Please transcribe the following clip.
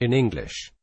in English.